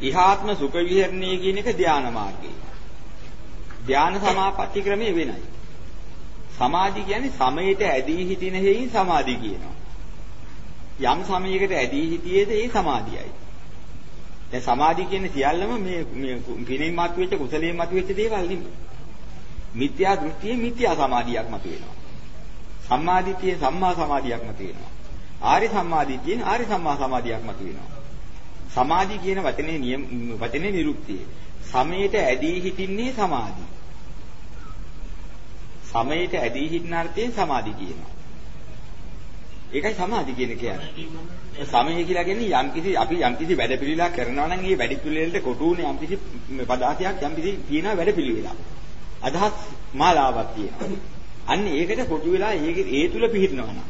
ඉහාත්ම සුඛ විහරණය කියන එක ධාන මාර්ගය. ධාන සමාපatti ක්‍රමය වෙනයි. සමාධි කියන්නේ සමයට ඇදී හිටින හේයින් සමාධි කියනවා. යම් සමයකට ඇදී හිටියේද ඒ සමාධියයි. දැන් සමාධි කියන්නේ සියල්ලම මේ මේ පිනින් මතුවෙච්ච කුසලයෙන් මතුවෙච්ච දේවල් නෙමෙයි. මිත්‍යා දෘෂ්ටියේ මිත්‍යා සමාධියක් මතුවෙනවා. සම්මාදිටියේ සම්මා සමාධියක් මතුවෙනවා. ආර්ය සම්මාදිටියේ ආර්ය සම්මා සමාධියක් මතුවෙනවා. සමාධි කියන වචනේ නියම වචනේ නිරුක්තිය. සමයට ඇදී හිටින්නේ සමාධි. සමයට ඇදී හිටින අර්ථයෙන් සමාධි කියනවා. ඒකයි සමාධි කියන කියන්නේ. සමය කියලා කියන්නේ යම්කිසි අපි යම්කිසි වැඩ පිළිවෙලක් කරනවා නම් ඒ වැඩ පිළිවෙලට කොටුනේ යම්කිසි පදාර්ථයක් යම්කිසි තියෙන වැඩ පිළිවෙලක්. අදහස් මාලාවක් තියෙනවා. අන්න ඒකට කොටු වෙලා ඒක ඒ තුල පිහිටනවා නම්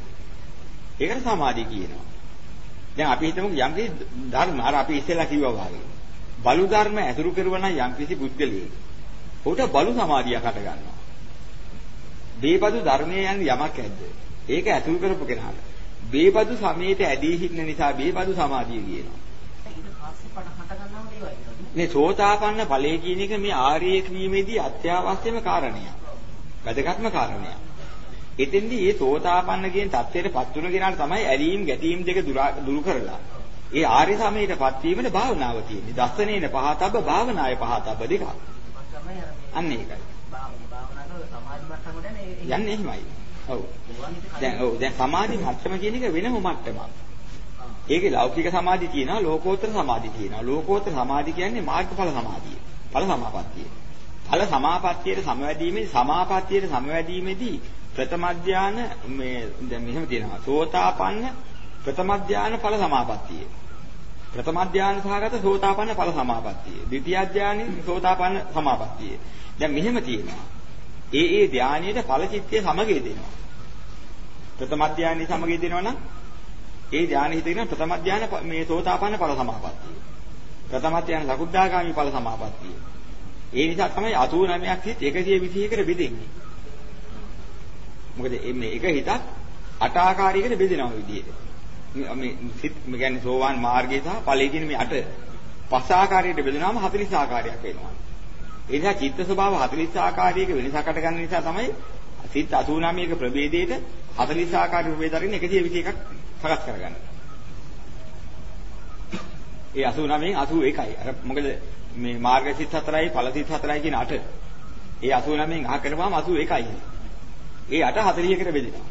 ඒකට සමාධිය කියනවා. දැන් අපි හිතමු යම්කිසි ධර්ම අර අපි ඉස්සෙල්ලා කිව්වා වගේ. බලු ධර්ම ඇසුරු කරුවා නම් යම්කිසි බුද්ධලෙක්. උට බලු සමාධියක් හට ගන්නවා. බේබදු ධර්මයේ යන යමක් ඇද්ද? ඒක ඇසුරු කරපු කෙනාට. බේබදු සමයට ඇදී හිටින නිසා බේබදු සමාධිය කියනවා. මේ සෝතාපන්න ඵලයේ කියන එක මේ ආර්ය ක්‍රීමේදී අත්‍යවශ්‍යම කාරණයක්. වැදගත්ම කාරණයක්. එතෙන්දී මේ සෝතාපන්න කියන தත්ත්වයටපත් වුණ කෙනාට තමයි ඇලීම් ගැටීම් දෙක දුරු කරලා ඒ ආර්ය සමයටපත් වීමේ භාවනාව තියෙන්නේ. දස්සනේන පහතබ්බ භාවනාය පහතබ්බ දෙකක්. අන්න ඒකයි. යන්නේ එහෙමයි. ඔව්. දැන් ඔව් දැන් සමාධි මට්ටම කියන එක වෙනම මට්ටමක්. ඒකේ ලෞකික සමාධි තියෙනවා ලෝකෝත්තර සමාධි තියෙනවා. ලෝකෝත්තර සමාධි කියන්නේ මාර්ගඵල සමාධිය. ඵල සමාපත්තිය. ඵල සමාපත්තියට සමවැදීමේ සමාපත්තියට සමවැදීමේදී ප්‍රථම ධාන මේ දැන් මෙහෙම තියෙනවා. සෝතාපන්න ප්‍රථම ධාන ඵල සමාපත්තිය. ප්‍රථම ධාන සහගත සෝතාපන්න ඵල සමාපත්තිය. ද්විතිය ධානයේ සෝතාපන්න සමාපත්තිය. දැන් මෙහෙම තියෙනවා. ඒ ඒ ධානයේට ඵල චිත්තය සමගය දෙනවා. ප්‍රථම ධානයේ සමගය දෙනවා නම් ඒ ධානය හිතගෙන ප්‍රථම ධාන මේ සෝතාපන්න ඵල සමාපත්තිය. ප්‍රථම ධාන ලකුද්දාගාමි ඵල සමාපත්තිය. ඒ නිසා තමයි 89ක් හිත 121කට බෙදෙන්නේ. මොකද මේ එක හිතක් අට ආකාරයකට බෙදෙනවා විදිහට. මේ සිත් කියන්නේ සෝවාන් මාර්ගය සහ ඵලයේ කියන මේ අට පස් ආකාරයකට බෙදුනහම 40 ආකාරයක් වෙනවා. ඒ නිසා චිත්ත ස්වභාව 40 ආකාරයක වෙනසකට ගන්න නිසා තමයි සිත් 89ක ප්‍රභේදයට 40 ආකාර ප්‍රභේද අරින්න 121ක් සකස් කරගන්නේ. ඒ 89න් 81යි. අර මොකද මේ මාර්ග සිත් 4යි ඵල සිත් 4යි කියන 8. ඒ 89න් අහ කරපුවාම 81යි. ඒ 8 40කට බෙදෙනවා.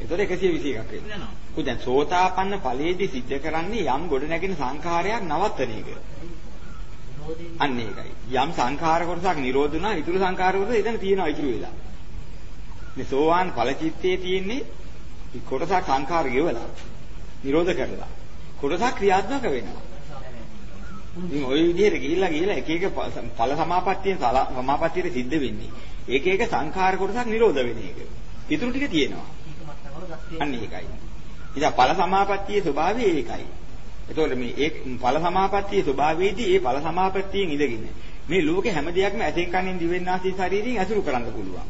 එතකොට 121ක් වෙනවා. කොහොමද දැන් සෝතාපන්න ඵලයේදී සිද්ධ කරන්නේ යම් ගොඩ නැගෙන සංඛාරයක් නවත්තන එක. අන්න ඒකයි. යම් සංඛාර කොටසක් නිරෝධ වුණා, ඊතුරු සංඛාර කොටස එතන තියෙනවා ඉතුරු වෙලා. මේ සෝවාන් ඵල චිත්තයේ තියෙන්නේ කොටසක් සංඛාර ගෙවලා, නිරෝධ කරලා. කොටසක් ක්‍රියාත්මක වෙනවා. ඉතින් ওই විදිහට ගිහිල්ලා ගිහිල්ලා එක එක ඵල සමාපත්තියෙන් සමාපත්තියට සිද්ධ වෙන්නේ. එක එක සංඛාර කොටසක් නිරෝධ වෙන එක. ඊටු ටික තියෙනවා. අන්න ඒකයි. ඉතින් ඵල සමාපත්තියේ ස්වභාවය ඒකයි. එතකොට මේ ඒ ඵල සමාපත්තියේ ස්වභාවයේදී ඒ ඵල සමාපත්තියෙන් ඉඳගෙන මේ ලෝකේ හැම දෙයක්ම ඇතෙන් කනින් දිවෙන් ආසී ශරීරයෙන් ඇසුරු කරන්න පුළුවන්.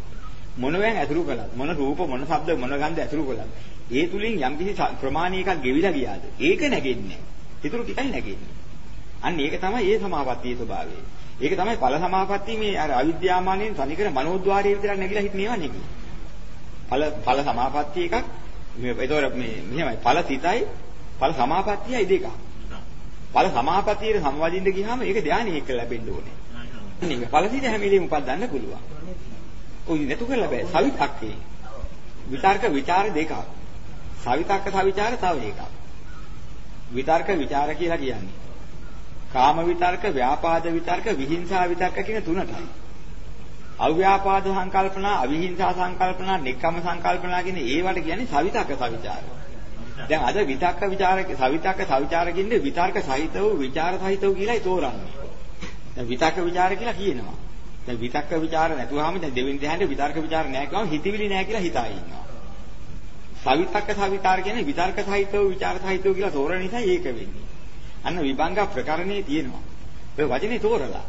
මොනවෙන් ඇසුරු කළත් මොන රූප මොන ශබ්ද මොන ගන්ධ ඇසුරු කළත් ඒ තුලින් යම්කිසි ප්‍රමාණයකක් ගෙවිලා ගියාද ඒක නැගෙන්නේ. ඊටු ටිකයි නැගෙන්නේ. අන්න ඒක තමයි ඒ සමාපත්තියේ ස්වභාවය. ඒක තමයි ඵල සමාපatti මේ අර අවිද්‍යාමානයෙන් තනිකර මනෝද්වාරයේ විතරක් නැగిලා හිටිනේවා නේ කියන්නේ. ඵල ඵල සමාපatti එකක් මේ ඒතොර මේ මෙහෙමයි ඵල තිතයි ඵල සමාපත්තියයි දෙක. ඵල සමාපත්තියේ සම්වදින්න ගියාම ඒක ධානය එක්ක ලැබෙන්න ඕනේ. නේ ඵල තිත හැම වෙලෙම උපදන්න පුළුවන්. ඔය නේතු කරලා බෑ සවිතක්කේ. විතර්ක ਵਿਚාර දෙකක්. සවිතක්ක සවිචාර තව එකක්. විතර්ක ਵਿਚාර කියලා කියන්නේ කාම විතර්ක, ව්‍යාපාද විතර්ක, විහිංසා විතර්ක කියන තුනටයි. අව්‍යාපාද සංකල්පනා, අවිහිංසා සංකල්පනා, නික්කම සංකල්පනා කියන ඒවට කියන්නේ සවිතක සවිචාර. දැන් අද විතක්ක ਵਿਚාරක සවිතක සවිචාර කියන්නේ විතර්ක සහිත වූ ਵਿਚාර සහිත වූ කියලායි තෝරන්නේ. දැන් විතක්ක ਵਿਚාර කියලා කියනවා. දැන් විතක්ක ਵਿਚාර නැතුවාම දැන් දෙවෙනි දහයන්ට විතර්ක ਵਿਚාර නැහැ කියවම හිතවිලි නැහැ කියලා හිතා ඉන්නවා. සවිතක්ක සවිචාර කියන්නේ විතර්ක සහිත වූ ਵਿਚාර සහිත වූ කියලා තෝරන නිසා ඒක වෙන්නේ. අන්න විභංග ප්‍රකරණේ තියෙනවා. ඔය වචනේ තෝරලා.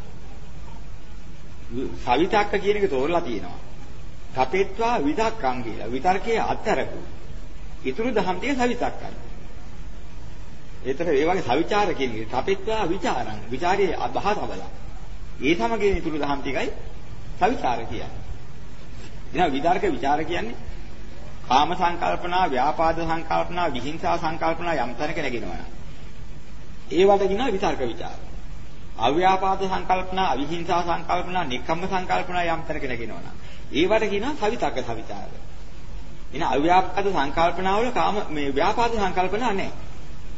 සවිතක්ක කියන එක තෝරලා තියෙනවා. කපෙත්වා විතක්කං කියලා. විතර්කයේ අත්තරකු. ඉතුරු දහම් ටික සවිතක්කයි. ඒතර ඒ වගේ සවිචාර කියන්නේ තපෙත්වා විචාරං. විචාරයේ අභාතබල. ඒ තමගේ ඉතුරු දහම් ටිකයි සවිචාර කියන්නේ. එහෙනම් විතර්ක විචාර කියන්නේ කාම සංකල්පනා, ව්‍යාපාද සංකල්පනා, විහිංසා සංකල්පනා යම් තැනක නැගෙනවා නම් ඒවට කියනවා විතර්ක ਵਿਚාර. අව්‍යාපාද සංකල්පනා, අවිහිංසා සංකල්පනා, නික්කම්ම සංකල්පනා යම් තැනකට ගෙනවනවා. ඒවට කියනවා සවිතර්ක සවිචාර. එන අව්‍යාපාද සංකල්පනාවල කාම මේ ව්‍යාපාද සංකල්පනා නැහැ.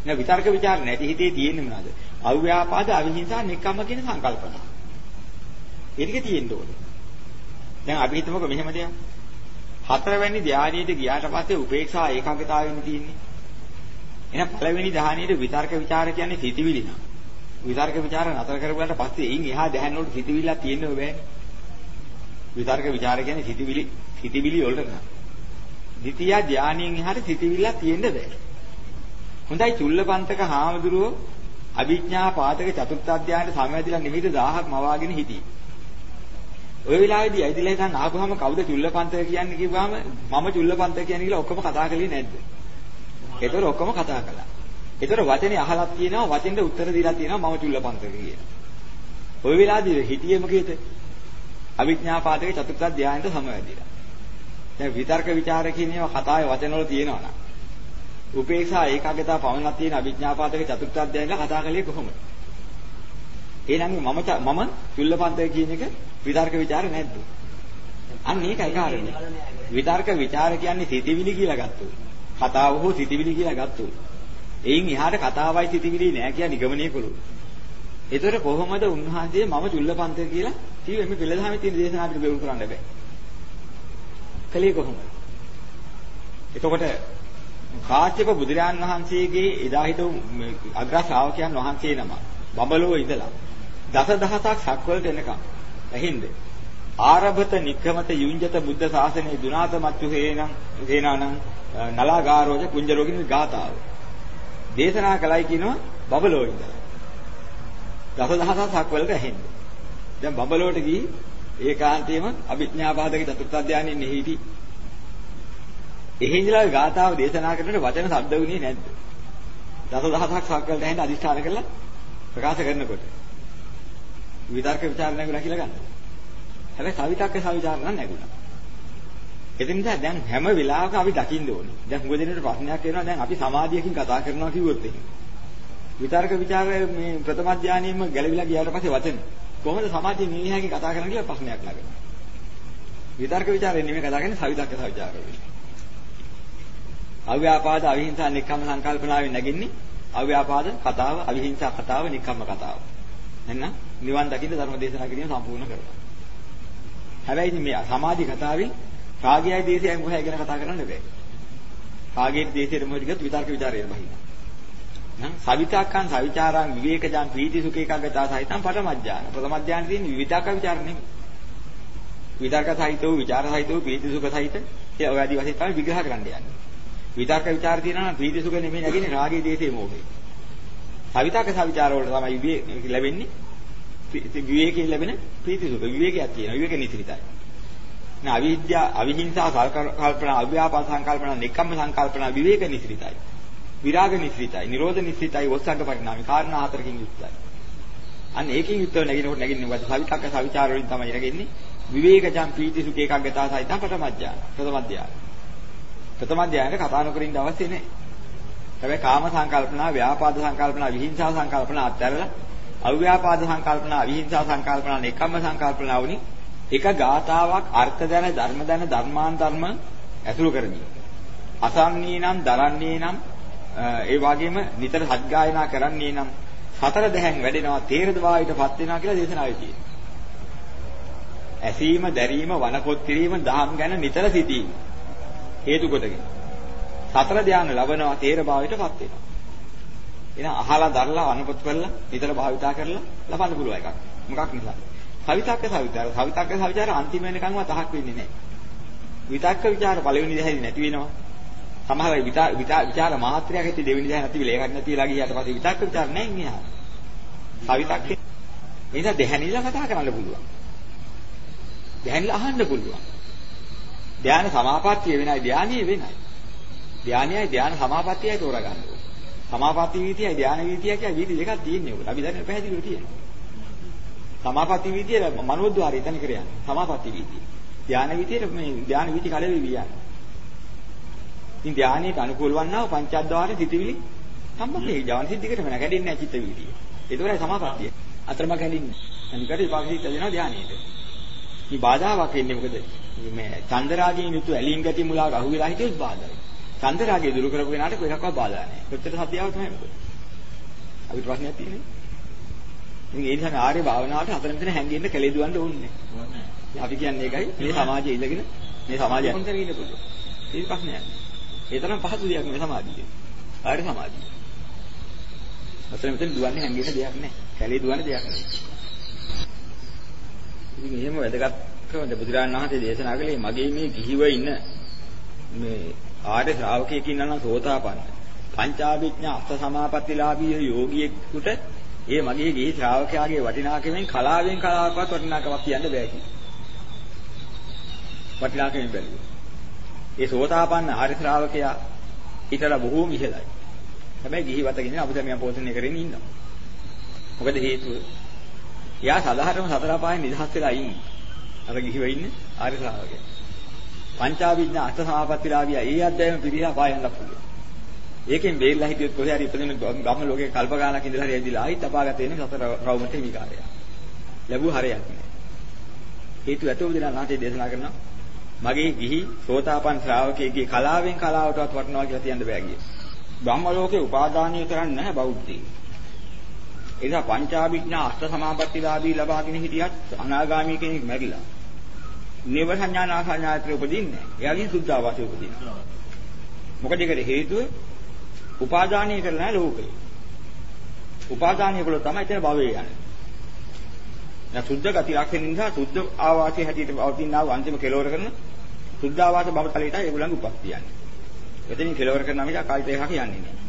නෑ විතර්ක ਵਿਚාර නැති හිතේ තියෙන්නේ මොනවද? අව්‍යාපාද, අවිහිංසා, නික්කම්ම කියන සංකල්පනා. ඒක තියෙන්න ඕනේ. දැන් අපි හිතමුකෝ මෙහෙම දෙයක්. හතරවැනි ධානයේදී ගියාට පස්සේ උපේක්ෂා ඒකාග්‍රතාවෙන් තියෙන්නේ. එහෙනම් පළවෙනි දහනියේ විතර්ක ਵਿਚාර කියන්නේ සිතිවිලි නම. විතර්ක ਵਿਚාර නතර කරගලට පස්සේ එයින් එහා දැහැන් වලට සිතිවිල්ලක් තියෙන්න ඕ බෑනේ. විතර්ක ਵਿਚාර කියන්නේ සිතිවිලි සිතිවිලි වලට නම. ද්විතිය ධානයෙන් එහාට සිතිවිල්ලක් තියෙන්න බෑ. හොඳයි චුල්ලපන්තක හාමුදුරුවෝ අවිඥා පාදක චතුර්ථ අධ්‍යයනයේ සමවැදිලා නිමිති 1000ක් මවාගෙන හිටියේ. ওই වෙලාවේදී ඇවිදලා ඉතින් ආපුවාම කවුද චුල්ලපන්තක කියන්නේ කිව්වම මම චුල්ලපන්තක කියන්නේ කියලා ඔක්කොම කතා කළේ නැද්ද? ඒතර ඔක්කොම කතා කළා. ඒතර වචනේ අහලක් තියෙනවා වචෙන්ද උත්තර දීලා තියෙනවා මම චුල්ලපන්තක කියලා. ওই වෙලාවේදී හිටියේ මොකේද? අවිඥා පාදයේ චතුර්ථ ධානයට සමවැදිලා. දැන් විතර්ක ਵਿਚාර කියන ඒවා කතාවේ වචන වල තියෙනවා නේද? උපේක්ෂා ඒකාග්‍රතාව පවණක් තියෙන අවිඥා පාදයේ චතුර්ථ ධානයට කතා කළේ කොහොමද? එහෙනම් මම මම චුල්ලපන්තය කියන එක විතර්ක ਵਿਚාර නැද්ද? අන්න ඒකයි කාරණේ. විතර්ක ਵਿਚාර කියන්නේ සිතිවිලි කියලා ගත්තොත්. කතාව හෝ සිතිවිලි කියලා ගත්තොත්. එයින් එහාට කතාවයි සිතිවිලි නෑ කියලා නිගමනය කළොත්. ඒතර කොහොමද උන්වහන්සේ මම චුල්ලපන්තක කියලා කිව්වේ මේ පෙළදහමේ තියෙන දේශනා අපිට බෙවුම් කරන්න බෑ. කලේ කොහොමද? එතකොට කාශ්‍යප බුදුරජාන් වහන්සේගේ එදා හිටු අග්‍ර ශ්‍රාවකයන් වහන්සේ නම බබලෝ ඉඳලා දසදහසක් සක්වලට එනකම් ඇහින්ද ආරභත නික්කමත යුඤ්ජත බුද්ධ ශාසනයේ දුනාත මච්චු හේනං හේනානං නලාගාරෝජ කුංජරෝගින ගාතාව දේශනා කළයි කියනවා බබලෝ ඉඳලා දසදහසක් සක්වලට ඇහින්ද දැන් බබලෝට ගිහී ඒකාන්තයෙන්ම අභිඥාපාදක චතුර්ථ ධානයේ නිහිටි එහෙ ඉඳලා ගාතාව දේශනා කරනකොට වචන ශබ්ද වුණේ නැද්ද? දසදහසක් සක්වලට ඇහිඳ අදිස්ථාන කරලා ප්‍රකාශ කරනකොට විතර්ක ਵਿਚාර නැගුණා කියලා ගන්න. හැබැයි කවිතක්ක සංවිධාන නම් නැගුණා. ඒ නිසා දැන් හැම වෙලාවක අපි දකින්න ඕනේ. දැන් හුඟ දෙනෙට ප්‍රශ්නයක් එනවා දැන් අපි සමාධියකින් කතා කරනවා කිව්වොත් එහෙම. විතර්ක ਵਿਚාර මේ ප්‍රථම ඥානියෙම ගැළවිලා ගියාට පස්සේ වචන කොහොමද සමාධිය මිනිහාගේ කතා කරන්න කියලා ප්‍රශ්නයක් නගනවා. විතර්ක ਵਿਚාරේ නෙමෙයි කතා කරන්නේ සවිතක්ක සංවිධානය. අව්‍යාපාද අවිහිංසා නික්කම සංකල්පනාවෙන් නැගින්නේ අව්‍යාපාද කතාව අවිහිංසා කතාව නික්කම කතාව. එන්න නිවන් දකින්න ධර්ම දේශනා කිරීම සම්පූර්ණ කරනවා. හැබැයි මේ සමාධි කතාවේ රාගයයි දේශයයි මොකයි ගැන කතා කරන්න බෑ. රාගයේ දේශයේ මොකද කියත් විතර්ක ਵਿਚාරය බහිනවා. නම් සවිතාකං සවිචාරං විවේකජං ප්‍රීති සුඛේකාගතා සහිතං පරමඥාන. ප්‍රථමඥාන තියෙන්නේ විවිධාක ਵਿਚාර නෙමෙයි. විතර්ක සහිතව, විචාර සහිතව, ප්‍රීති සුඛ සහිත ඒ ආදී වශයෙන් තමයි විග්‍රහ කරන්න යන්නේ. විතර්ක ਵਿਚාර තියෙනවා නම් ප්‍රීති සුඛ නෙමෙයි නැගින්නේ රාගයේ දේශයේ මොකේ. සවිතාක සවිචාර වලට තමයි ලැබෙන්නේ විවේකයෙන් ලැබෙන ප්‍රීති සුඛ විවේකයක් තියෙනවා. විවේක නිසිතයි. නා අවිද්‍යා අවිහිංසා සංකල්පනා අව්‍යාපාද සංකල්පනා නික්කම්ම සංකල්පනා විවේක නිසිතයි. විරාග නිසිතයි. නිරෝධ නිසිතයි. වස්සංග පරිණාමී කාරණා හතරකින් යුක්තයි. අන්න ඒකෙන් යුක්තව නැගිනකොට නැගින්නේ වාද සවිතක්ක සවිචාර වලින් තමයි නැගෙන්නේ. විවේකජම් ප්‍රීති සුඛ ඒකාග්‍රතාව සහිත ප්‍රථමඥාන. ප්‍රථමඥාන. ප්‍රථමඥානට කතා නොකරින්න අවශ්‍ය නැහැ. හැබැයි කාම සංකල්පනා, ව්‍යාපාද සංකල්පනා, විහිංසා සංකල්පනා අත්හැරලා අව්‍යාපාද සංකල්පනා, විහිංසා සංකල්පනා, නෙකම්ම සංකල්පනා වුණි එක ගාතාවක් අර්ථ දැන, ධර්ම දැන, ධර්මාන් ධර්ම ඇසුරු කරමින්. අසන්නේ නම්, දරන්නේ නම්, ඒ වගේම නිතර සත්ගායනා කරන්නේ නම් සතර දැහැන් වැඩෙනවා තේරද වායයටපත් වෙනවා කියලා දේශනාවේ තියෙනවා. ඇසීම, දැරීම, වනකොත් කිරීම, දහම් ගැන නිතර සිටීම හේතු කොටගෙන. සතර ධානය ලබනවා තේර භාවයටපත් වෙනවා. එහෙනම් අහලා දරලා අනුපත් කරලා හිතලා භාවිතා කරලා ලබන්න පුළුවන් එකක්. මොකක් නිසා? කවිතක්ක සවිචාර කවිතක්ක සවිචාර අන්තිම වෙනකන්ම තහක් වෙන්නේ නැහැ. විතක්ක ਵਿਚාර පළවෙනි දහයෙන් නැති වෙනවා. සමහර විතා විචාර මාත්‍රයක් ඇති දෙවෙනි දහය නැති වෙලා ඒකක් නැතිලා ගියාට පස්සේ විතක්ක ਵਿਚාර නැහැ ඉන්නේ. කවිතක්ක එනිසා දෙහැනිලා කතා කරන්න පුළුවන්. දැහැනිලා අහන්න පුළුවන්. ධානය සමාපත්තිය වෙනයි ධානිය වෙනයි. ධානියයි ධාන සමාපත්තියයි තෝරා ගන්න ඕනේ. සමාපatti වීතියයි ධාන වීතියයි කියලා වීති දෙකක් තියෙන්නේ උකට. අපි දැන් පැහැදිලිව තියෙනවා. සමාපatti වීතිය මනෝද්වාරය එතන කරයන්. සමාපatti වීතිය. ධාන වීතියේ මේ ධාන වීති කලෙවි වියන්නේ. ඉතින් ධානයට අනුකූල වන්නා පංචඅද්වාරේ සිටිවිලි සම්බන්ධයි. ජවන් සිද්ධිකටම නැගඩින්නේ නැහැ චිත්ත වීතිය. ඒකෝරයි සමාපත්තිය. අතරම ගැලින්නේ. අනිකට විපාක සිද්ධ වෙනවා ධානයේට. මේ බාධාවක් වෙන්නේ මොකද? මේ චන්දරාගයෙන් යුතු ඇලීම් ගැටි මුලාවට අහු වෙලා හිටියොත් බාධායි. චන්දරාගය දුරු කරපු කෙනාට කොහොක්වත් බාධා නැහැ. කොච්චර සත්‍යාව තමයි මොකද? අපි ප්‍රශ්නයක් තියෙන්නේ. ඉතින් ඒ නිසා ආර්ය භාවනාවට හතර මෙතන හැංගෙන්න කැලේ දුවන්න ඕනේ නැහැ. අපි කියන්නේ ඒකයි මේ සමාජයේ ඉඳගෙන මේ සමාජය අන්තර ඉන්න පුළුවන්. ඒක ප්‍රශ්නයක්. ඒ තරම් පහසු දෙයක් නෙවෙයි සමාධිය. ආර්ය සමාධිය. අතන මෙතන දුවන්නේ හැංගෙන්න දෙයක් නැහැ. කැලේ දුවන්නේ දෙයක් නෙවෙයි. ඉතින් එහෙම වැදගත්කම බුදුරජාණන් වහන්සේ දේශනා කළේ මගේ මේ කිහිව ඉන්න මේ ආර්ය ශ්‍රාවකයෙක් ඉන්නා නම් සෝතාපන්න. පංචාභිඥා අෂ්ට සමාපත්තිලාභී යෝගියෙකුට ඒ මගේ ගිහි ශ්‍රාවකයාගේ වටිනාකමෙන් කලාවෙන් කලාවක්වත් වටිනාකමක් කියන්න බෑ කිව්වා. වටිනාකමෙන් බැලුවා. ඒ සෝතාපන්න ආර්ය ශ්‍රාවකයා ඊටලා බොහෝම ඉහළයි. හැබැයි ගිහි වතකින් අපිට පෝෂණය කරගෙන ඉන්නවා. මොකද හේතුව? එයා සදාහරම සතර පායෙන් නිදහස් වෙලා ඉන්නේ. අර ගිහිව ඉන්නේ ආර්ය ශ්‍රාවකයා. පංචාවිඥා අෂ්ට සමාපත්තිලාභියා ඒ අධ්‍යයන පිළිලා පායන්න පුළුවන්. ඒකෙන් බේරලා හිටියොත් කොහේ හරි ඉපදෙන ගම්ම ලෝකේ කල්ප ගානක් ඉඳලා හරි ඇවිදලා ආයිත් අපාගත වෙන සතර රවුමට හිමිකාරය. ලැබුව හරයක් නෑ. හේතු ඇතෝ දෙනා නාටේ දේශනා කරනවා. මගේ ගිහි සෝතාපන් ශ්‍රාවකයෙක්ගේ කලාවෙන් කලාවටවත් වටනවා කියලා කියන්න බෑ කියේ. බ්‍රහ්ම ලෝකේ උපාදානීය කරන්නේ නැහැ බෞද්ධයෝ. ඒ නිසා පංචාභිඥා අෂ්ට සමාපත්තිලාභී ලබාගෙන හිටියත් අනාගාමී කෙනෙක් මැරිලා. නිව සංඥානාසඤ්ඤායතේ උපදින්නේ නැහැ. එයාගේ සුද්ධාවාසයේ උපදිනවා. මොකද ඒකට හේතුව උපාදානීය කරලා නැහැ ලෝකේ. උපාදානීය කළොත් තමයි එතන භවය යන්නේ. දැන් සුද්ධ ගති ලක්ෂණ නිසා සුද්ධ ආවාසයේ හැටියට පවතිනා වූ අන්තිම කෙලවර කරන සුද්ධ ආවාස භව තලයට ඒගොල්ලන්ගේ උපත් කියන්නේ. එතනින් කෙලවර කරනවා මිසක් ආයිත් එකක් යන්නේ නැහැ.